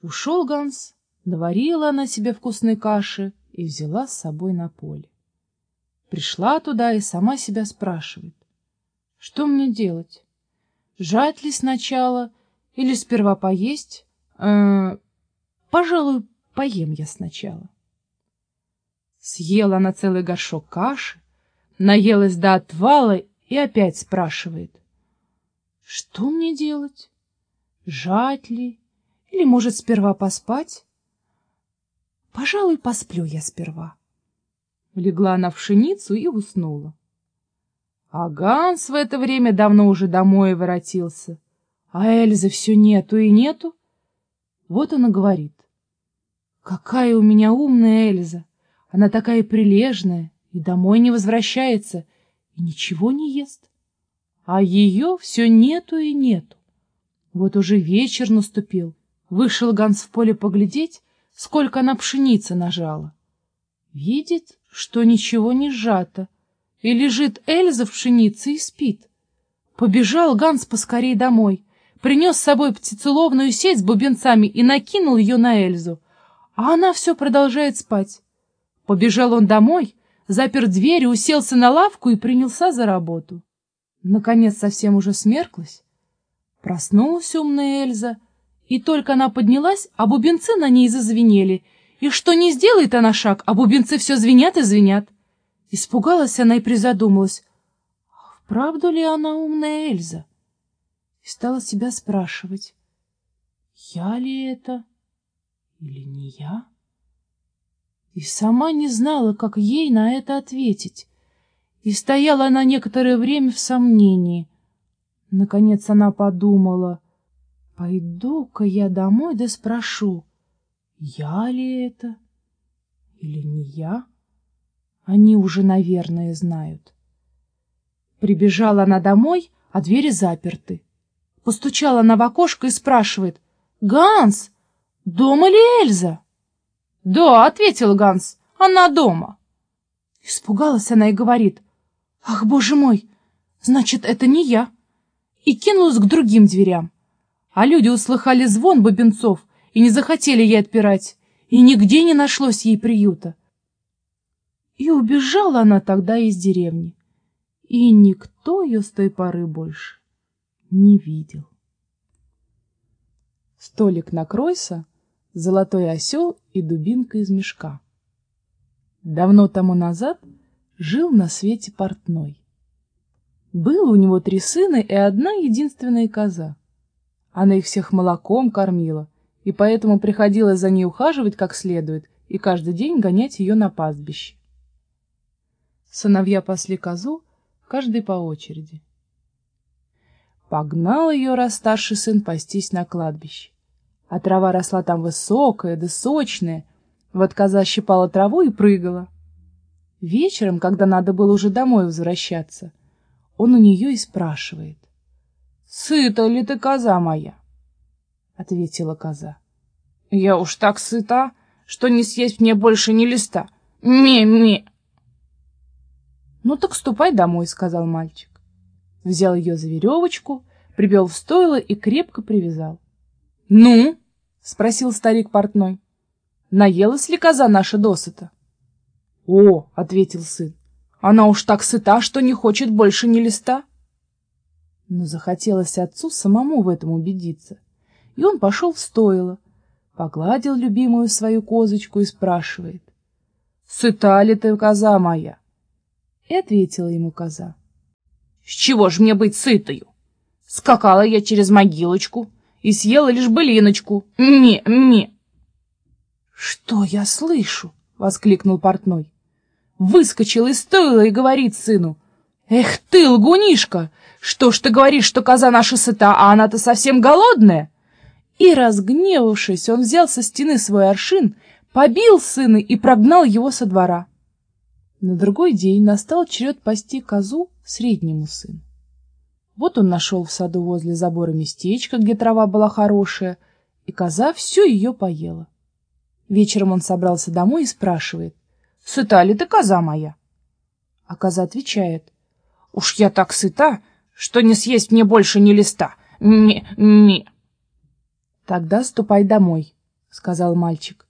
Ушел Ганс, наварила она себе вкусной каши и взяла с собой на поле. Пришла туда и сама себя спрашивает, что мне делать? Жать ли сначала или сперва поесть? Э, пожалуй, поем я сначала. Съела она целый горшок каши, наелась до отвала и опять спрашивает. Что мне делать? Жать ли? Или, может, сперва поспать? Пожалуй, посплю я сперва. Легла она в пшеницу и уснула. А Ганс в это время давно уже домой воротился. А Эльзы все нету и нету. Вот он и говорит. Какая у меня умная Эльза! Она такая прилежная и домой не возвращается, и ничего не ест. А ее все нету и нету. Вот уже вечер наступил. Вышел Ганс в поле поглядеть, сколько она пшеницы нажала. Видит, что ничего не сжато, и лежит Эльза в пшенице и спит. Побежал Ганс поскорей домой, принес с собой птицеловную сеть с бубенцами и накинул ее на Эльзу, а она все продолжает спать. Побежал он домой, запер дверь, уселся на лавку и принялся за работу. Наконец совсем уже смерклась. Проснулась умная Эльза, и только она поднялась, а бубенцы на ней зазвенели, и что не сделает она шаг, а бубенцы все звенят и звенят. Испугалась она и призадумалась, вправду ли она умная Эльза? И стала себя спрашивать, я ли это или не я? И сама не знала, как ей на это ответить. И стояла она некоторое время в сомнении. Наконец она подумала, пойду-ка я домой да спрошу, я ли это или не я? Они уже, наверное, знают. Прибежала она домой, а двери заперты. Постучала она в окошко и спрашивает. — Ганс, дома ли Эльза? — Да, — ответил Ганс, — она дома. Испугалась она и говорит. — Ах, боже мой, значит, это не я. И кинулась к другим дверям. А люди услыхали звон бубенцов и не захотели ей отпирать, и нигде не нашлось ей приюта. И убежала она тогда из деревни, и никто ее с той поры больше не видел. Столик накройся, золотой осел и дубинка из мешка. Давно тому назад жил на свете портной. Было у него три сына и одна единственная коза. Она их всех молоком кормила, и поэтому приходилось за ней ухаживать как следует и каждый день гонять ее на пастбище. Сыновья пасли козу, каждый по очереди. Погнал ее раз старший сын пастись на кладбище. А трава росла там высокая да сочная. Вот коза щипала траву и прыгала. Вечером, когда надо было уже домой возвращаться, он у нее и спрашивает. — Сыта ли ты, коза моя? — ответила коза. — Я уж так сыта, что не съесть мне больше ни листа. Ме-ме! «Ну так ступай домой», — сказал мальчик. Взял ее за веревочку, прибил в стойло и крепко привязал. «Ну?» — спросил старик портной. «Наелась ли коза наша досыта?» «О!» — ответил сын. «Она уж так сыта, что не хочет больше ни листа». Но захотелось отцу самому в этом убедиться, и он пошел в стойло, погладил любимую свою козочку и спрашивает. «Сыта ли ты, коза моя?» И ответила ему коза. — С чего ж мне быть сытою? Скакала я через могилочку и съела лишь былиночку. Ме-ме! — Что я слышу? — воскликнул портной. Выскочил из стойла и говорит сыну. — Эх ты, лгунишка! Что ж ты говоришь, что коза наша сыта, а она-то совсем голодная? И, разгневавшись, он взял со стены свой аршин, побил сына и прогнал его со двора. На другой день настал черед пасти козу среднему сыну. Вот он нашел в саду возле забора местечко, где трава была хорошая, и коза всю ее поела. Вечером он собрался домой и спрашивает, «Сыта ли ты, коза моя?» А коза отвечает, «Уж я так сыта, что не съесть мне больше ни листа. Ме-ме!» «Тогда ступай домой», — сказал мальчик.